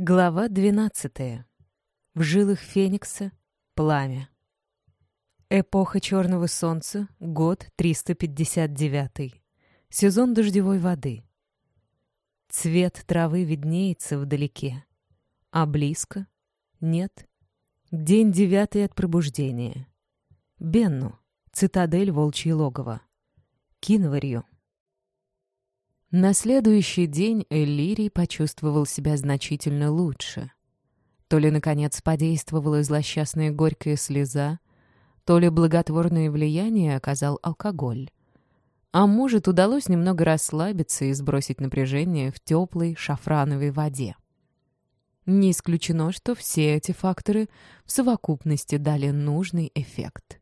Глава 12. В жилах Феникса пламя. Эпоха Черного Солнца, год 359. Сезон дождевой воды. Цвет травы виднеется вдалеке, а близко — нет. День девятый от пробуждения. Бенну, цитадель Волчье логово. Кинварью. На следующий день Эллирий почувствовал себя значительно лучше. То ли, наконец, подействовала злосчастная горькая слеза, то ли благотворное влияние оказал алкоголь. А может, удалось немного расслабиться и сбросить напряжение в теплой шафрановой воде. Не исключено, что все эти факторы в совокупности дали нужный эффект.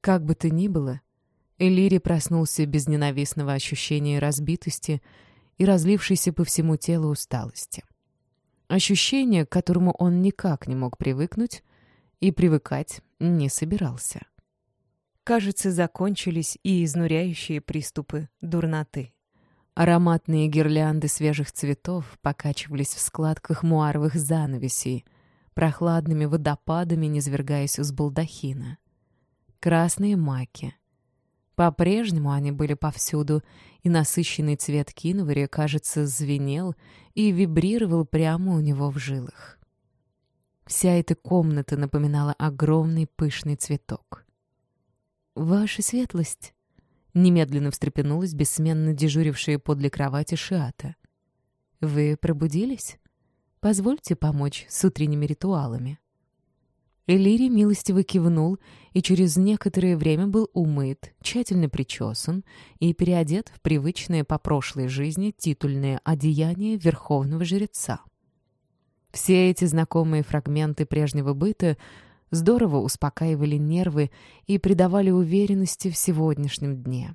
Как бы то ни было, Элири проснулся без ненавистного ощущения разбитости и разлившейся по всему телу усталости. Ощущение, к которому он никак не мог привыкнуть и привыкать не собирался. Кажется, закончились и изнуряющие приступы дурноты. Ароматные гирлянды свежих цветов покачивались в складках муаровых занавесей, прохладными водопадами низвергаясь с балдахина. Красные маки — по-прежнему они были повсюду, и насыщенный цвет киновари, кажется, звенел и вибрировал прямо у него в жилах. Вся эта комната напоминала огромный пышный цветок. «Ваша светлость!» — немедленно встрепенулась бессменно дежурившая подле кровати Шиата. «Вы пробудились? Позвольте помочь с утренними ритуалами». Элири милостиво кивнул и через некоторое время был умыт, тщательно причесан и переодет в привычное по прошлой жизни титульное одеяние верховного жреца. Все эти знакомые фрагменты прежнего быта здорово успокаивали нервы и придавали уверенности в сегодняшнем дне.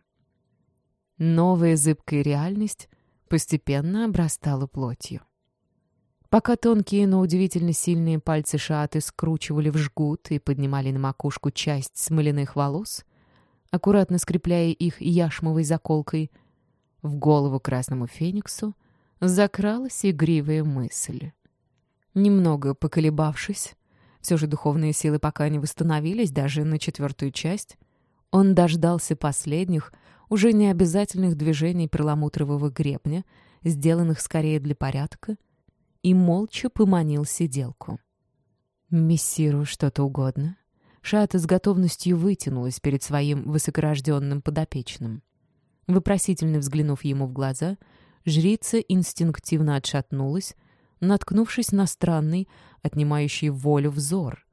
Новая зыбкая реальность постепенно обрастала плотью. Пока тонкие, но удивительно сильные пальцы шаты скручивали в жгут и поднимали на макушку часть смоляных волос, аккуратно скрепляя их яшмовой заколкой, в голову красному фениксу закралась игривая мысль. Немного поколебавшись, все же духовные силы пока не восстановились даже на четвертую часть, он дождался последних, уже необязательных движений перламутрового гребня, сделанных скорее для порядка — и молча поманил сиделку. «Мессиру что-то угодно?» Шата с готовностью вытянулась перед своим высокорожденным подопечным. Вопросительно взглянув ему в глаза, жрица инстинктивно отшатнулась, наткнувшись на странный, отнимающий волю взор,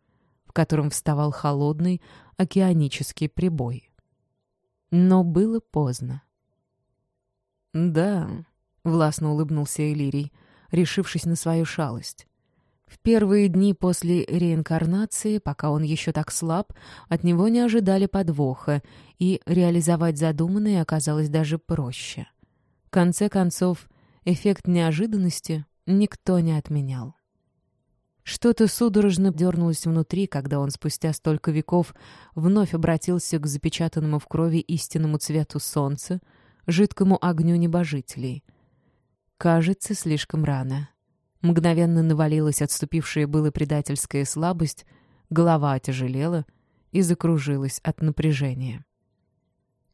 в котором вставал холодный океанический прибой. Но было поздно. «Да», — властно улыбнулся Элирий, — решившись на свою шалость. В первые дни после реинкарнации, пока он еще так слаб, от него не ожидали подвоха, и реализовать задуманное оказалось даже проще. В конце концов, эффект неожиданности никто не отменял. Что-то судорожно дернулось внутри, когда он спустя столько веков вновь обратился к запечатанному в крови истинному цвету солнца, жидкому огню небожителей — Кажется, слишком рано. Мгновенно навалилась отступившая была предательская слабость, голова отяжелела и закружилась от напряжения.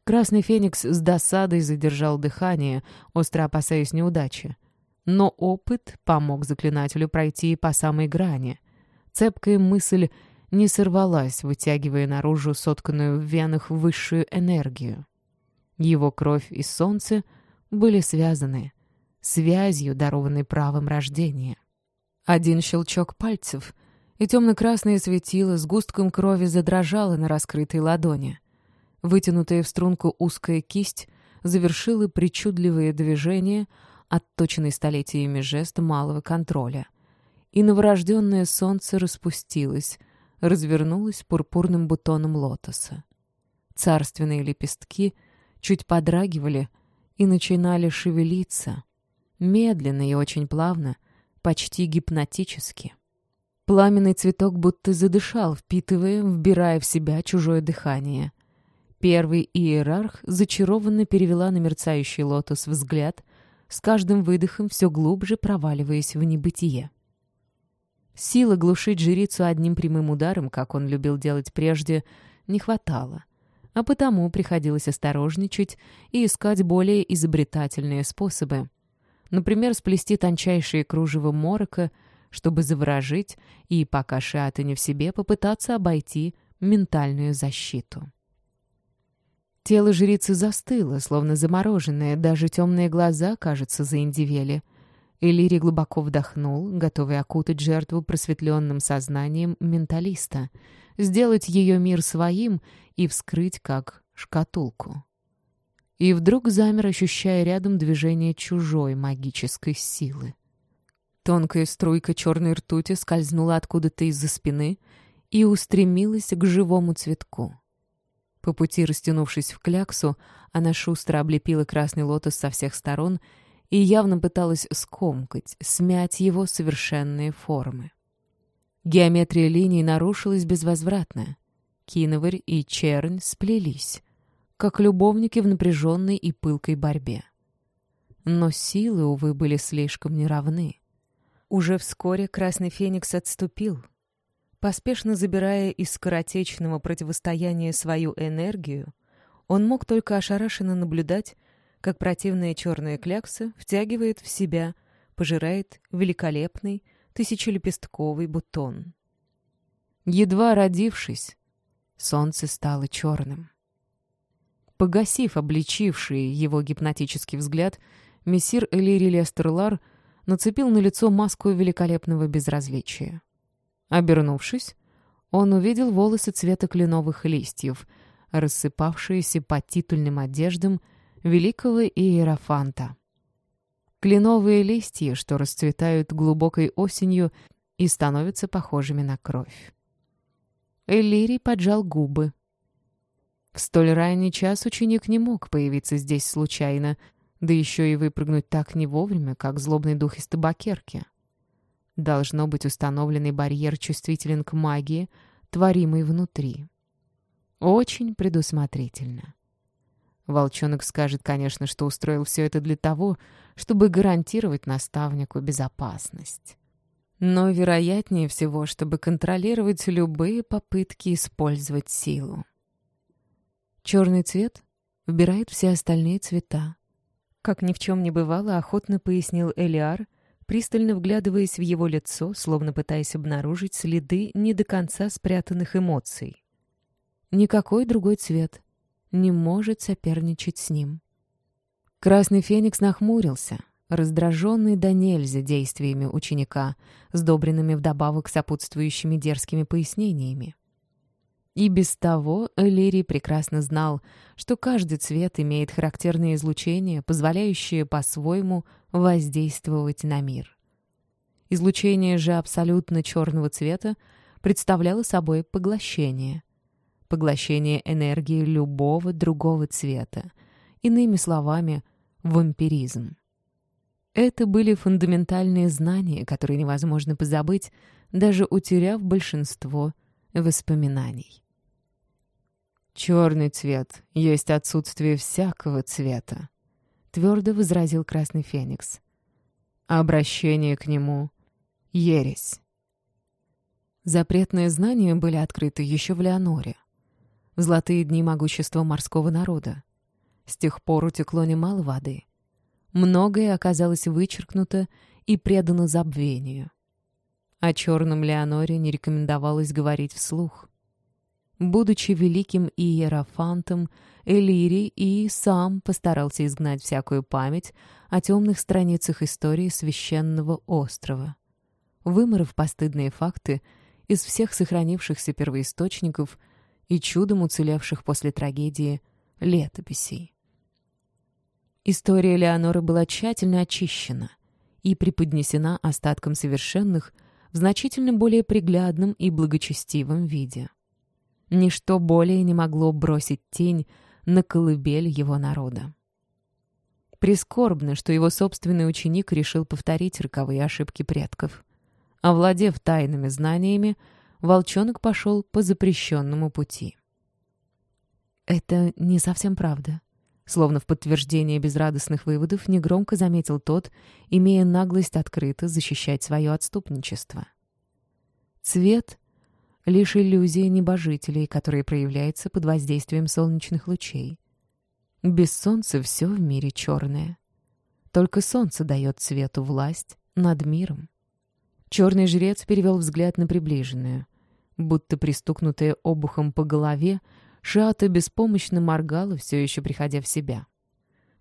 Красный Феникс с досадой задержал дыхание, остро опасаясь неудачи. Но опыт помог заклинателю пройти по самой грани. Цепкая мысль не сорвалась, вытягивая наружу сотканную в венах высшую энергию. Его кровь и солнце были связаны связью, дарованной правом рождения. Один щелчок пальцев, и темно-красное светило с густком крови задрожало на раскрытой ладони. Вытянутая в струнку узкая кисть завершила причудливые движения, отточенный столетиями жест малого контроля. И новорожденное солнце распустилось, развернулось пурпурным бутоном лотоса. Царственные лепестки чуть подрагивали и начинали шевелиться — Медленно и очень плавно, почти гипнотически. Пламенный цветок будто задышал, впитывая, вбирая в себя чужое дыхание. Первый иерарх зачарованно перевела на мерцающий лотос взгляд, с каждым выдохом все глубже проваливаясь в небытие. Силы глушить жрицу одним прямым ударом, как он любил делать прежде, не хватало, а потому приходилось осторожничать и искать более изобретательные способы. Например, сплести тончайшие кружево морока, чтобы заворожить и, пока Шиата не в себе, попытаться обойти ментальную защиту. Тело жрицы застыло, словно замороженное, даже темные глаза, кажется, заиндивели — Элири глубоко вдохнул, готовый окутать жертву просветленным сознанием менталиста, сделать ее мир своим и вскрыть как шкатулку. И вдруг замер, ощущая рядом движение чужой магической силы. Тонкая струйка черной ртути скользнула откуда-то из-за спины и устремилась к живому цветку. По пути, растянувшись в кляксу, она шустро облепила красный лотос со всех сторон — и явно пыталась скомкать, смять его совершенные формы. Геометрия линий нарушилась безвозвратно. Киноварь и Чернь сплелись, как любовники в напряженной и пылкой борьбе. Но силы, увы, были слишком неравны. Уже вскоре Красный Феникс отступил, поспешно забирая из скоротечного противостояния свою энергию, он мог только ошарашенно наблюдать, как противная черная клякса втягивает в себя, пожирает великолепный тысячелепестковый бутон. Едва родившись, солнце стало черным. Погасив обличивший его гипнотический взгляд, мессир Элири Лестерлар нацепил на лицо маску великолепного безразличия. Обернувшись, он увидел волосы цвета кленовых листьев, рассыпавшиеся по титульным одеждам великого Иерофанта. Кленовые листья, что расцветают глубокой осенью и становятся похожими на кровь. Эллирий поджал губы. В столь ранний час ученик не мог появиться здесь случайно, да еще и выпрыгнуть так не вовремя, как злобный дух из табакерки. Должно быть установленный барьер чувствителен к магии, творимой внутри. Очень предусмотрительно. Волчонок скажет, конечно, что устроил все это для того, чтобы гарантировать наставнику безопасность. Но вероятнее всего, чтобы контролировать любые попытки использовать силу. Черный цвет вбирает все остальные цвета. Как ни в чем не бывало, охотно пояснил Элиар, пристально вглядываясь в его лицо, словно пытаясь обнаружить следы не до конца спрятанных эмоций. Никакой другой цвет не может соперничать с ним. Красный Феникс нахмурился, раздраженный до нельзя действиями ученика, сдобренными вдобавок сопутствующими дерзкими пояснениями. И без того Элирий прекрасно знал, что каждый цвет имеет характерное излучение, позволяющее по-своему воздействовать на мир. Излучение же абсолютно черного цвета представляло собой поглощение — поглощение энергии любого другого цвета. Иными словами, вампиризм. Это были фундаментальные знания, которые невозможно позабыть, даже утеряв большинство воспоминаний. «Черный цвет есть отсутствие всякого цвета», — твердо возразил Красный Феникс. «Обращение к нему — ересь». Запретные знания были открыты еще в Леоноре в золотые дни могущества морского народа. С тех пор утекло немало воды. Многое оказалось вычеркнуто и предано забвению. О черном Леоноре не рекомендовалось говорить вслух. Будучи великим иерофантом, Элирий и сам постарался изгнать всякую память о темных страницах истории священного острова. Выморов постыдные факты из всех сохранившихся первоисточников — и чудом уцелевших после трагедии летописей. История Леоноры была тщательно очищена и преподнесена остаткам совершенных в значительно более приглядном и благочестивом виде. Ничто более не могло бросить тень на колыбель его народа. Прискорбно, что его собственный ученик решил повторить роковые ошибки предков. Овладев тайными знаниями, волчонок пошел по запрещенному пути. «Это не совсем правда», Словно в подтверждение безрадостных выводов, негромко заметил тот, имея наглость открыто защищать свое отступничество. Цвет — лишь иллюзия небожителей, которая проявляется под воздействием солнечных лучей. Без солнца все в мире черное. Только солнце дает цвету власть над миром. Черный жрец перевел взгляд на приближенную. Будто пристукнутая обухом по голове, Шиата беспомощно моргала, все еще приходя в себя.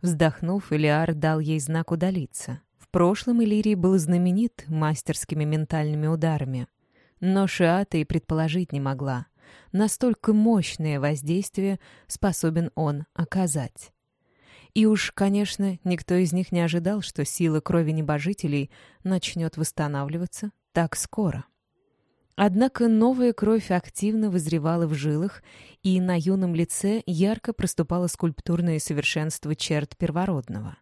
Вздохнув, Элиар дал ей знак удалиться. В прошлом Иллирий был знаменит мастерскими ментальными ударами. Но Шиата и предположить не могла. Настолько мощное воздействие способен он оказать. И уж, конечно, никто из них не ожидал, что сила крови небожителей начнет восстанавливаться так скоро. Однако новая кровь активно вызревала в жилах, и на юном лице ярко проступало скульптурное совершенство черт первородного.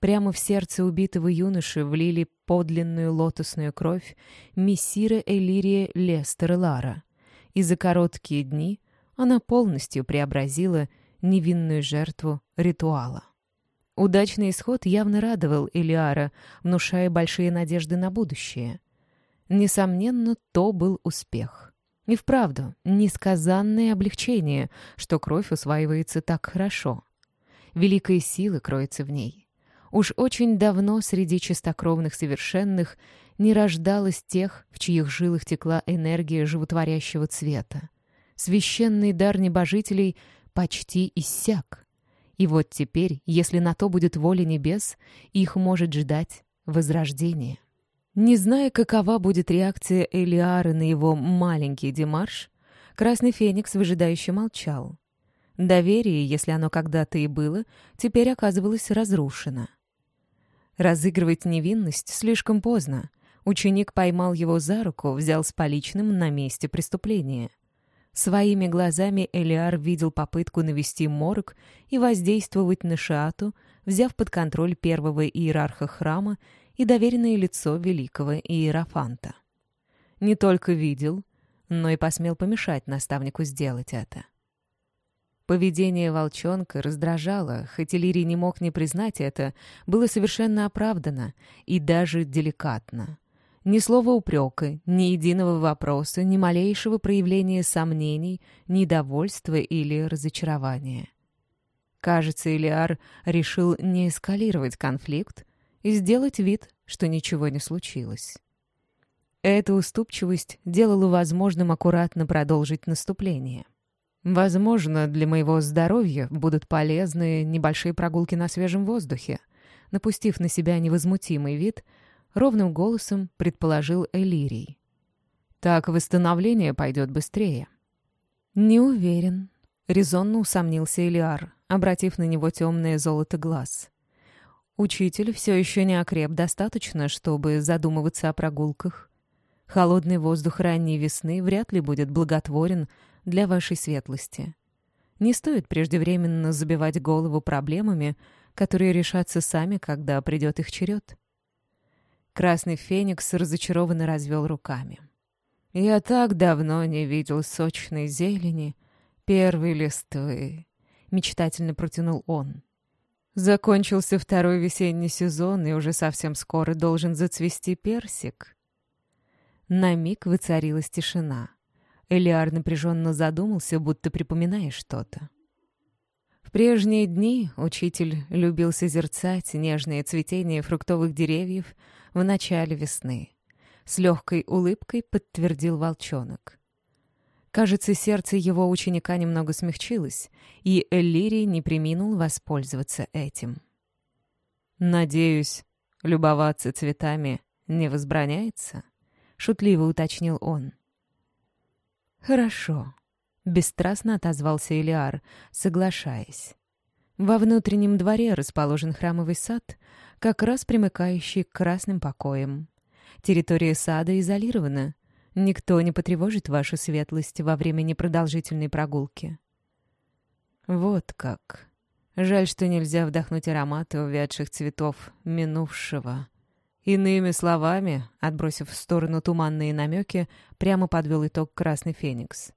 Прямо в сердце убитого юноши влили подлинную лотосную кровь мессира Элирия Лестер Лара, и за короткие дни она полностью преобразила невинную жертву ритуала. Удачный исход явно радовал Элиара, внушая большие надежды на будущее — Несомненно, то был успех. И вправду, несказанное облегчение, что кровь усваивается так хорошо. Великая сила кроется в ней. Уж очень давно среди чистокровных совершенных не рождалось тех, в чьих жилах текла энергия животворящего цвета. Священный дар небожителей почти иссяк. И вот теперь, если на то будет воля небес, их может ждать возрождение. Не зная, какова будет реакция Элиары на его маленький демарш, Красный Феникс выжидающе молчал. Доверие, если оно когда-то и было, теперь оказывалось разрушено. Разыгрывать невинность слишком поздно. Ученик поймал его за руку, взял с поличным на месте преступления. Своими глазами Элиар видел попытку навести морг и воздействовать на Шиату, взяв под контроль первого иерарха храма и доверенное лицо великого Иерофанта. Не только видел, но и посмел помешать наставнику сделать это. Поведение волчонка раздражало, хоть Иллирий не мог не признать это, было совершенно оправдано и даже деликатно. Ни слова упрека, ни единого вопроса, ни малейшего проявления сомнений, недовольства или разочарования. Кажется, Илиар решил не эскалировать конфликт, и сделать вид, что ничего не случилось. Эта уступчивость делала возможным аккуратно продолжить наступление. Возможно, для моего здоровья будут полезны небольшие прогулки на свежем воздухе. Напустив на себя невозмутимый вид, ровным голосом предположил Элирий. Так восстановление пойдет быстрее. «Не уверен», — резонно усомнился Элиар, обратив на него темное золото глаз. Учитель все еще не окреп достаточно, чтобы задумываться о прогулках. Холодный воздух ранней весны вряд ли будет благотворен для вашей светлости. Не стоит преждевременно забивать голову проблемами, которые решатся сами, когда придет их черед. Красный феникс разочарованно развел руками. «Я так давно не видел сочной зелени, первой листвы», — мечтательно протянул он. Закончился второй весенний сезон, и уже совсем скоро должен зацвести персик. На миг воцарилась тишина. Элиар напряженно задумался, будто припоминая что-то. В прежние дни учитель любил созерцать нежное цветение фруктовых деревьев в начале весны. С легкой улыбкой подтвердил волчонок. Кажется, сердце его ученика немного смягчилось, и Эллирий не приминул воспользоваться этим. «Надеюсь, любоваться цветами не возбраняется?» — шутливо уточнил он. «Хорошо», — бесстрастно отозвался Элиар, соглашаясь. Во внутреннем дворе расположен храмовый сад, как раз примыкающий к красным покоям. Территория сада изолирована, Никто не потревожит вашу светлость во время непродолжительной прогулки. Вот как. Жаль, что нельзя вдохнуть ароматы увядших цветов минувшего. Иными словами, отбросив в сторону туманные намеки, прямо подвел итог Красный Феникс.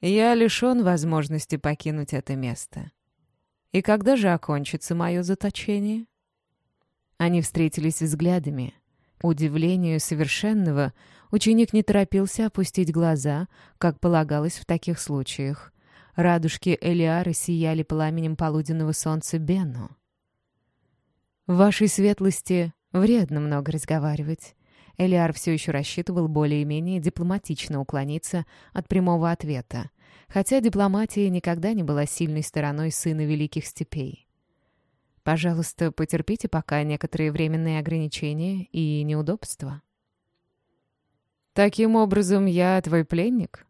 Я лишен возможности покинуть это место. И когда же окончится мое заточение?» Они встретились взглядами. Удивлению совершенного ученик не торопился опустить глаза, как полагалось в таких случаях. Радужки Элиары сияли пламенем полуденного солнца Бену. «В вашей светлости вредно много разговаривать». Элиар все еще рассчитывал более-менее дипломатично уклониться от прямого ответа, хотя дипломатия никогда не была сильной стороной сына Великих Степей. Пожалуйста, потерпите пока некоторые временные ограничения и неудобства. «Таким образом, я твой пленник?»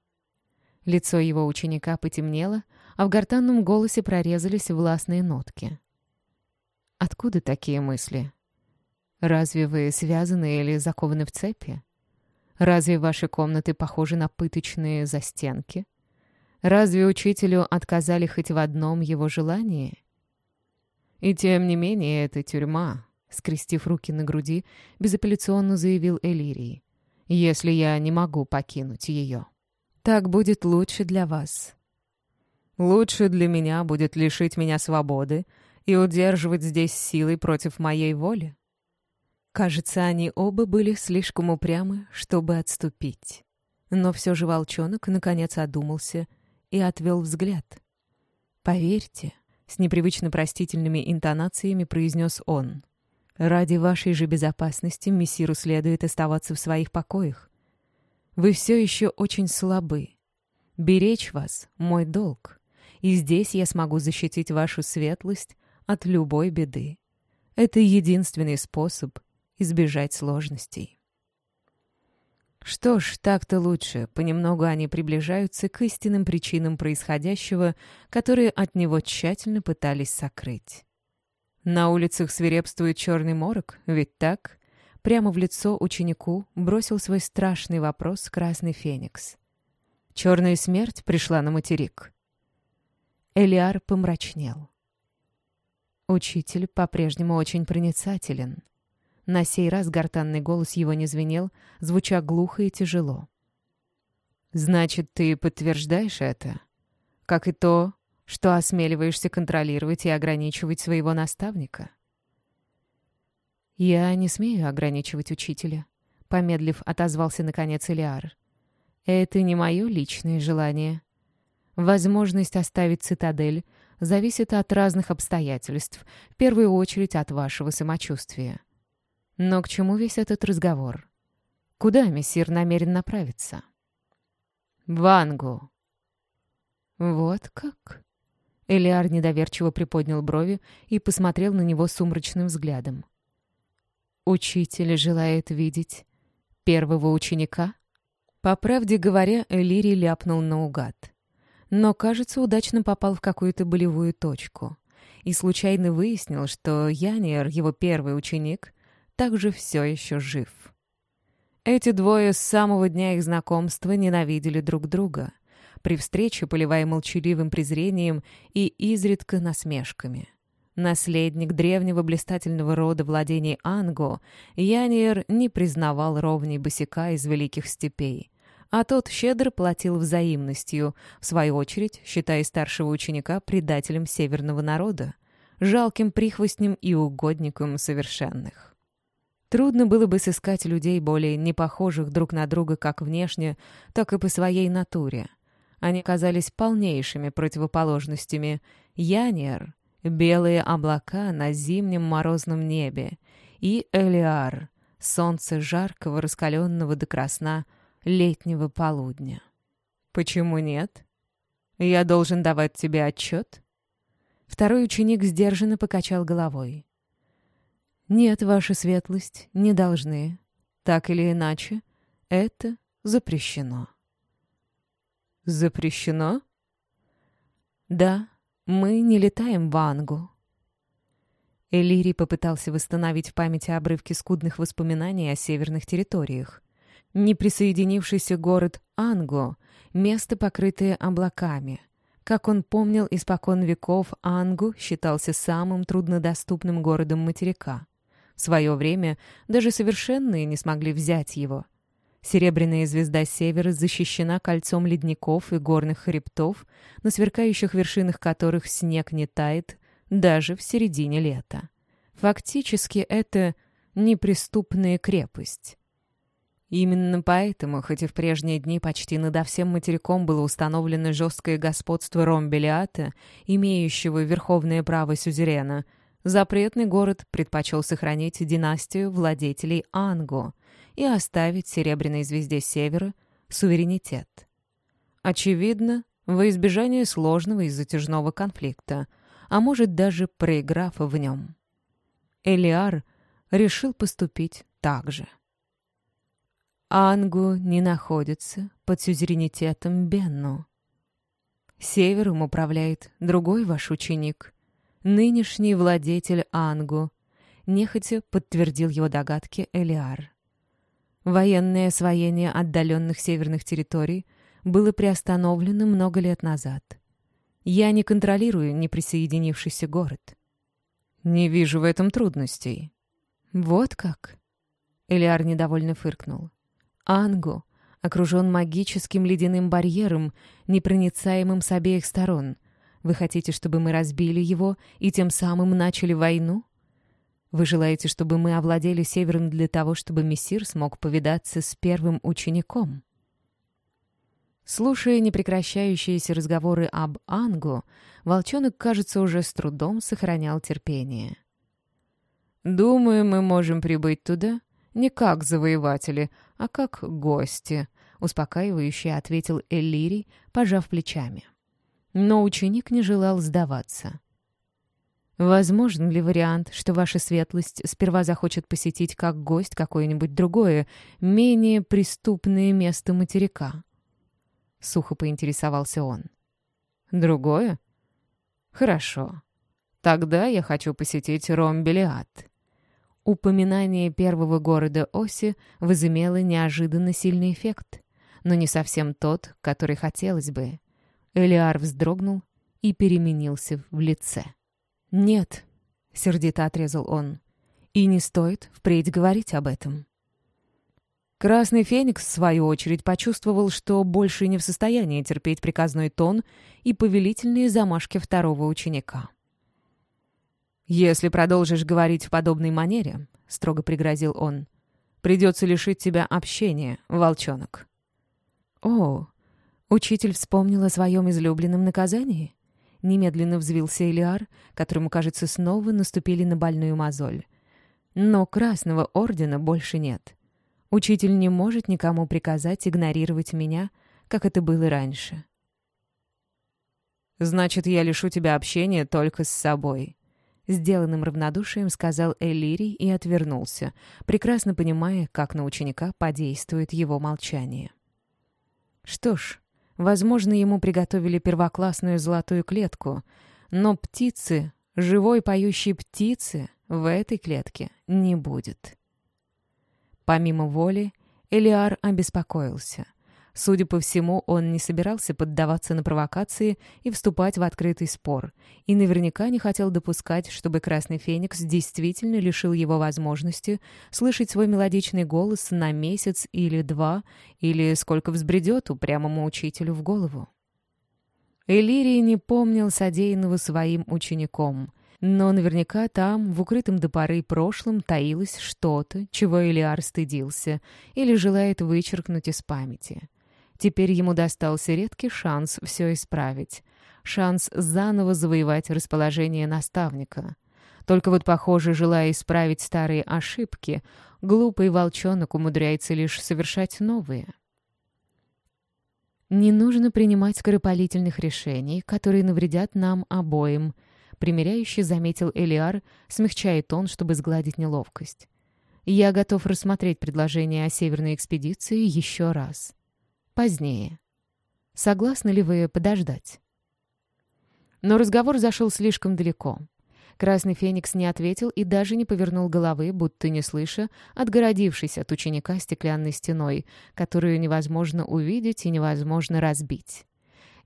Лицо его ученика потемнело, а в гортанном голосе прорезались властные нотки. «Откуда такие мысли? Разве вы связаны или закованы в цепи? Разве ваши комнаты похожи на пыточные застенки? Разве учителю отказали хоть в одном его желании?» «И тем не менее, это тюрьма», — скрестив руки на груди, безапелляционно заявил Элирий. «Если я не могу покинуть ее, так будет лучше для вас». «Лучше для меня будет лишить меня свободы и удерживать здесь силой против моей воли». Кажется, они оба были слишком упрямы, чтобы отступить. Но все же волчонок наконец одумался и отвел взгляд. «Поверьте», с непривычно простительными интонациями произнес он. «Ради вашей же безопасности мессиру следует оставаться в своих покоях. Вы все еще очень слабы. Беречь вас — мой долг, и здесь я смогу защитить вашу светлость от любой беды. Это единственный способ избежать сложностей». Что ж, так-то лучше. Понемногу они приближаются к истинным причинам происходящего, которые от него тщательно пытались сокрыть. На улицах свирепствует черный морок, ведь так? Прямо в лицо ученику бросил свой страшный вопрос Красный Феникс. Черная смерть пришла на материк. Элиар помрачнел. Учитель по-прежнему очень проницателен. На сей раз гортанный голос его не звенел, звуча глухо и тяжело. «Значит, ты подтверждаешь это? Как и то, что осмеливаешься контролировать и ограничивать своего наставника?» «Я не смею ограничивать учителя», — помедлив, отозвался наконец Элиар. «Это не мое личное желание. Возможность оставить цитадель зависит от разных обстоятельств, в первую очередь от вашего самочувствия. Но к чему весь этот разговор? Куда мессир намерен направиться? В Ангу. Вот как? Элиар недоверчиво приподнял брови и посмотрел на него сумрачным взглядом. Учитель желает видеть первого ученика? По правде говоря, Элири ляпнул наугад. Но, кажется, удачно попал в какую-то болевую точку. И случайно выяснил, что Яниер, его первый ученик, также все еще жив. Эти двое с самого дня их знакомства ненавидели друг друга, при встрече поливая молчаливым презрением и изредка насмешками. Наследник древнего блистательного рода владений Анго, Яниер не признавал ровней босика из великих степей, а тот щедро платил взаимностью, в свою очередь считая старшего ученика предателем северного народа, жалким прихвостнем и угодником совершенных. Трудно было бы сыскать людей, более не похожих друг на друга как внешне, так и по своей натуре. Они казались полнейшими противоположностями. Яниер — белые облака на зимнем морозном небе, и Элиар — солнце жаркого, раскаленного до красна летнего полудня. «Почему нет? Я должен давать тебе отчет?» Второй ученик сдержанно покачал головой. «Нет, ваша светлость, не должны. Так или иначе, это запрещено». «Запрещено?» «Да, мы не летаем в Ангу». Элири попытался восстановить в памяти обрывки скудных воспоминаний о северных территориях. Неприсоединившийся город Анго — место, покрытое облаками. Как он помнил, испокон веков Ангу считался самым труднодоступным городом материка. В свое время даже совершенные не смогли взять его. Серебряная звезда Севера защищена кольцом ледников и горных хребтов, на сверкающих вершинах которых снег не тает, даже в середине лета. Фактически это неприступная крепость. Именно поэтому, хоть и в прежние дни почти над всем материком было установлено жесткое господство Ромбелиата, имеющего верховное право сюзерена, запретный город предпочел сохранить династию владетелей Анго и оставить Серебряной звезде Севера суверенитет. Очевидно, во избежание сложного и затяжного конфликта, а может даже проиграв в нем. Элиар решил поступить так же. Ангу не находится под сюзеренитетом Бенну. Севером управляет другой ваш ученик, нынешний владетель Ангу, нехотя подтвердил его догадки Элиар. Военное освоение отдаленных северных территорий было приостановлено много лет назад. Я не контролирую неприсоединившийся город. Не вижу в этом трудностей. Вот как? Элиар недовольно фыркнул. Ангу окружен магическим ледяным барьером, непроницаемым с обеих сторон. Вы хотите, чтобы мы разбили его и тем самым начали войну? Вы желаете, чтобы мы овладели Севером для того, чтобы Мессир смог повидаться с первым учеником?» Слушая непрекращающиеся разговоры об Ангу, волчонок, кажется, уже с трудом сохранял терпение. «Думаю, мы можем прибыть туда не как завоеватели, а как гости», — успокаивающе ответил Эллирий, пожав плечами. Но ученик не желал сдаваться. «Возможен ли вариант, что ваша светлость сперва захочет посетить как гость какое-нибудь другое, менее преступное место материка?» Сухо поинтересовался он. «Другое? Хорошо. Тогда я хочу посетить Ромбелиад». Упоминание первого города Оси возымело неожиданно сильный эффект, но не совсем тот, который хотелось бы. Элиар вздрогнул и переменился в лице. «Нет», — сердито отрезал он, — «и не стоит впредь говорить об этом». Красный Феникс, в свою очередь, почувствовал, что больше не в состоянии терпеть приказной тон и повелительные замашки второго ученика. «Если продолжишь говорить в подобной манере», — строго пригрозил он, — «придется лишить тебя общения, волчонок». «О, учитель вспомнил о своем излюбленном наказании?» Немедленно взвился Элиар, которому, кажется, снова наступили на больную мозоль. Но Красного Ордена больше нет. Учитель не может никому приказать игнорировать меня, как это было раньше. «Значит, я лишу тебя общения только с собой», Сделанным равнодушием сказал Элирий и отвернулся, прекрасно понимая, как на ученика подействует его молчание. Что ж, возможно, ему приготовили первоклассную золотую клетку, но птицы, живой поющей птицы, в этой клетке не будет. Помимо воли, Элиар обеспокоился. Судя по всему, он не собирался поддаваться на провокации и вступать в открытый спор, и наверняка не хотел допускать, чтобы Красный Феникс действительно лишил его возможности слышать свой мелодичный голос на месяц или два, или сколько взбредет упрямому учителю в голову. Элирий не помнил содеянного своим учеником, но наверняка там, в укрытом до поры прошлом, таилось что-то, чего Элиар стыдился или желает вычеркнуть из памяти. Теперь ему достался редкий шанс все исправить. Шанс заново завоевать расположение наставника. Только вот, похоже, желая исправить старые ошибки, глупый волчонок умудряется лишь совершать новые. «Не нужно принимать скоропалительных решений, которые навредят нам обоим», примиряюще заметил Элиар, смягчая тон, чтобы сгладить неловкость. «Я готов рассмотреть предложение о северной экспедиции еще раз» позднее. Согласны ли вы подождать? Но разговор зашел слишком далеко. Красный Феникс не ответил и даже не повернул головы, будто не слыша, отгородившись от ученика стеклянной стеной, которую невозможно увидеть и невозможно разбить.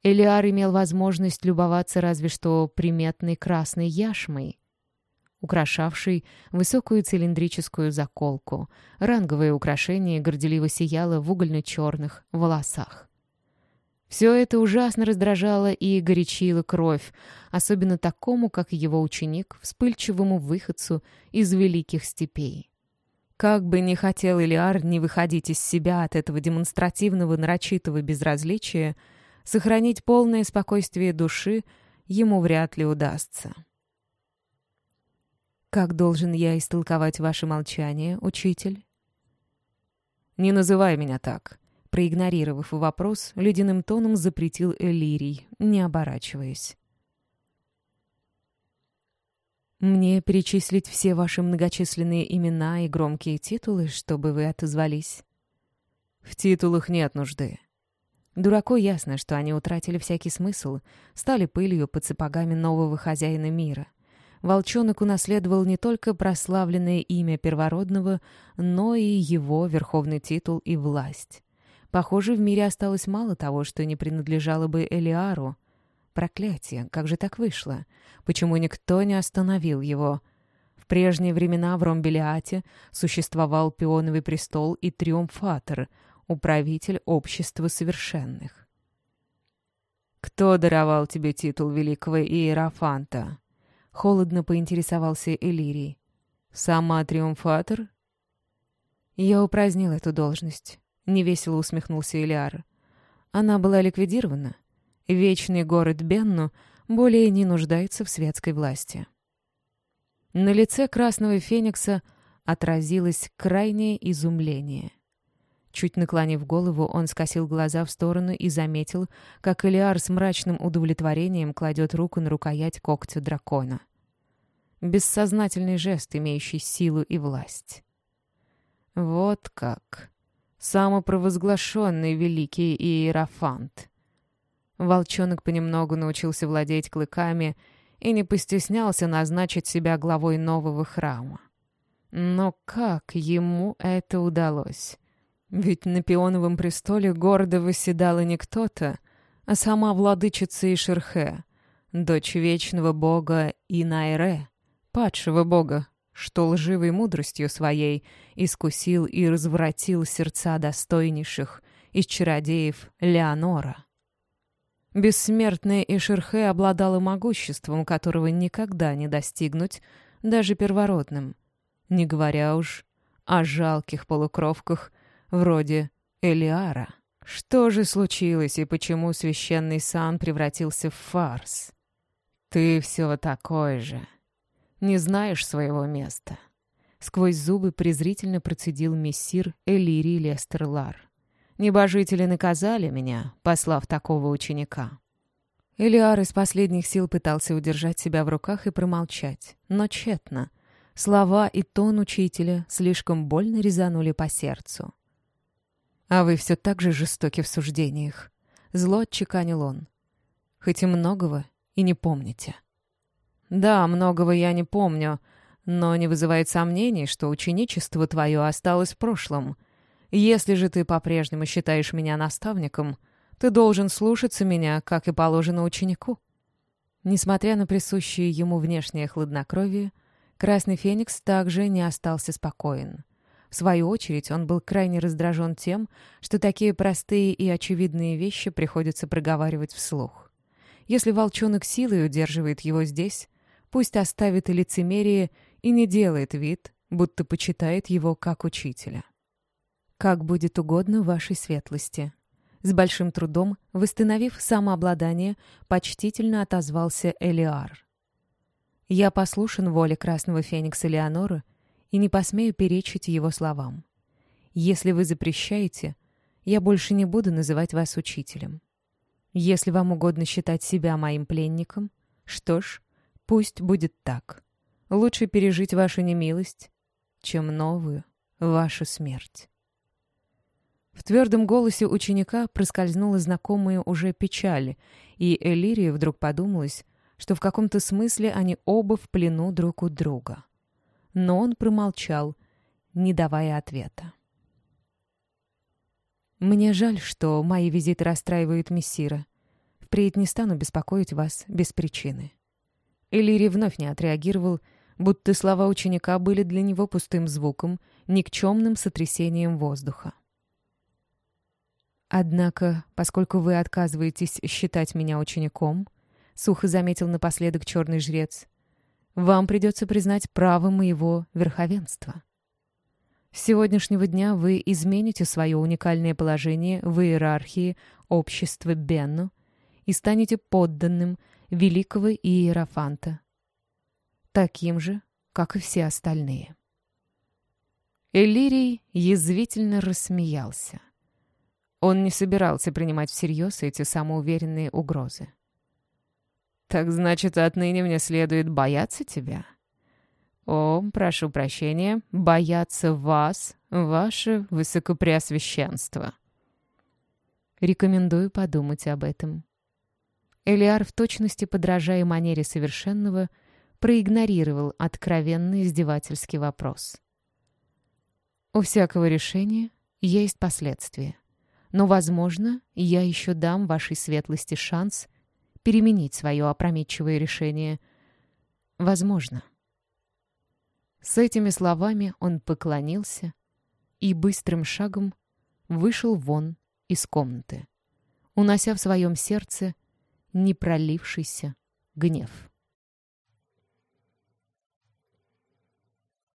Элиар имел возможность любоваться разве что приметной красной яшмой, украшавшей высокую цилиндрическую заколку. Ранговое украшение горделиво сияло в угольно-черных волосах. Все это ужасно раздражало и горячило кровь, особенно такому, как его ученик, вспыльчивому выходцу из великих степей. Как бы ни хотел Илиар не выходить из себя от этого демонстративного нарочитого безразличия, сохранить полное спокойствие души ему вряд ли удастся. «Как должен я истолковать ваше молчание, учитель?» «Не называй меня так», — проигнорировав вопрос, ледяным тоном запретил Элирий, не оборачиваясь. «Мне перечислить все ваши многочисленные имена и громкие титулы, чтобы вы отозвались?» «В титулах нет нужды», Дураку ясно, что они утратили всякий смысл, стали пылью под сапогами нового хозяина мира. Волчонок унаследовал не только прославленное имя первородного, но и его верховный титул и власть. Похоже, в мире осталось мало того, что не принадлежало бы Элиару. Проклятие, как же так вышло? Почему никто не остановил его? В прежние времена в Ромбелиате существовал пионовый престол и триумфатор — управитель общества совершенных. «Кто даровал тебе титул великого иерофанта?» — холодно поинтересовался Элирий. «Сама триумфатор?» «Я упразднил эту должность», — невесело усмехнулся Элиар. «Она была ликвидирована. Вечный город Бенну более не нуждается в светской власти». На лице Красного Феникса отразилось крайнее изумление — Чуть наклонив голову, он скосил глаза в сторону и заметил, как Элиар с мрачным удовлетворением кладет руку на рукоять когтя дракона. Бессознательный жест, имеющий силу и власть. Вот как. Самопровозглашенный великий иерофант. Волчонок понемногу научился владеть клыками и не постеснялся назначить себя главой нового храма. Но как ему это удалось? Ведь на пионовом престоле города восседала не кто-то, а сама владычица Ишерхе, дочь вечного бога Инайре, падшего бога, что лживой мудростью своей искусил и развратил сердца достойнейших из чародеев Леонора. Бессмертная Ишерхе обладала могуществом, которого никогда не достигнуть даже первородным, не говоря уж о жалких полукровках вроде Элиара. Что же случилось и почему священный сан превратился в фарс? Ты все такой же. Не знаешь своего места. Сквозь зубы презрительно процедил мессир Элирий Лестерлар. Небожители наказали меня, послав такого ученика. Элиар из последних сил пытался удержать себя в руках и промолчать, но тщетно. Слова и тон учителя слишком больно резанули по сердцу. А вы все так же жестоки в суждениях. Зло отчеканил он. Хоть и многого и не помните. Да, многого я не помню, но не вызывает сомнений, что ученичество твое осталось в прошлом. Если же ты по-прежнему считаешь меня наставником, ты должен слушаться меня, как и положено ученику. Несмотря на присущее ему внешнее хладнокровие, Красный Феникс также не остался спокоен. В свою очередь, он был крайне раздражен тем, что такие простые и очевидные вещи приходится проговаривать вслух. Если волчонок силой удерживает его здесь, пусть оставит лицемерие и не делает вид, будто почитает его как учителя. «Как будет угодно вашей светлости», с большим трудом, восстановив самообладание, почтительно отозвался Элиар. «Я послушен воле Красного Феникса Леонора и не посмею перечить его словам. Если вы запрещаете, я больше не буду называть вас учителем. Если вам угодно считать себя моим пленником, что ж, пусть будет так. Лучше пережить вашу немилость, чем новую вашу смерть. В твердом голосе ученика проскользнула знакомая уже печаль, и Элирии вдруг подумалось, что в каком-то смысле они оба в плену друг у друга но он промолчал, не давая ответа. «Мне жаль, что мои визиты расстраивают мессира. Впредь не стану беспокоить вас без причины». Элири вновь не отреагировал, будто слова ученика были для него пустым звуком, никчемным сотрясением воздуха. Однако, поскольку вы отказываетесь считать меня учеником, сухо заметил напоследок черный жрец, вам придется признать право моего верховенства. С сегодняшнего дня вы измените свое уникальное положение в иерархии общества Бенну и станете подданным великого Иерофанта, таким же, как и все остальные. Эллирий язвительно рассмеялся. Он не собирался принимать всерьез эти самоуверенные угрозы. «Так значит, отныне мне следует бояться тебя?» «О, прошу прощения, бояться вас, ваше высокопреосвященство». Рекомендую подумать об этом. Элиар, в точности подражая манере совершенного, проигнорировал откровенный издевательский вопрос. «У всякого решения есть последствия, но, возможно, я еще дам вашей светлости шанс переменить свое опрометчивое решение. Возможно». С этими словами он поклонился и быстрым шагом вышел вон из комнаты, унося в своем сердце непролившийся гнев.